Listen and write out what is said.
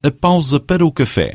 A pausa para o café.